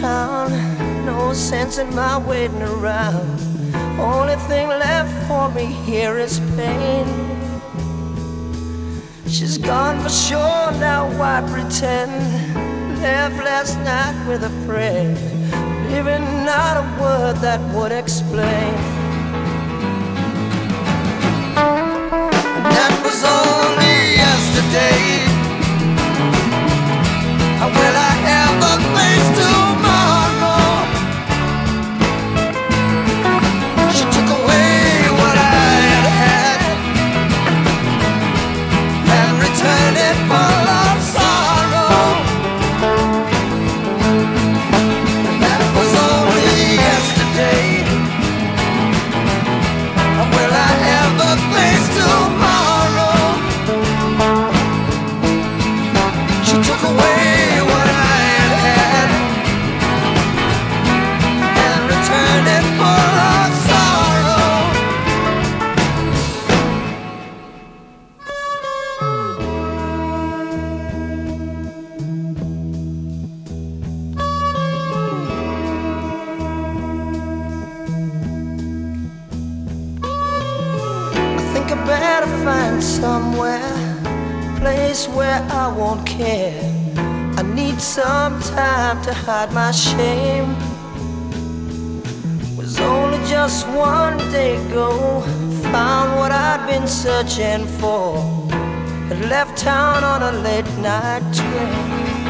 town. No sense in my waiting around. Only thing left for me here is pain. She's gone for sure, now why pretend? Left last night with a friend, leaving not a word that would explain. Better find somewhere, place where I won't care. I need some time to hide my shame. Was only just one day ago, found what I'd been searching for. Had left town on a late night train.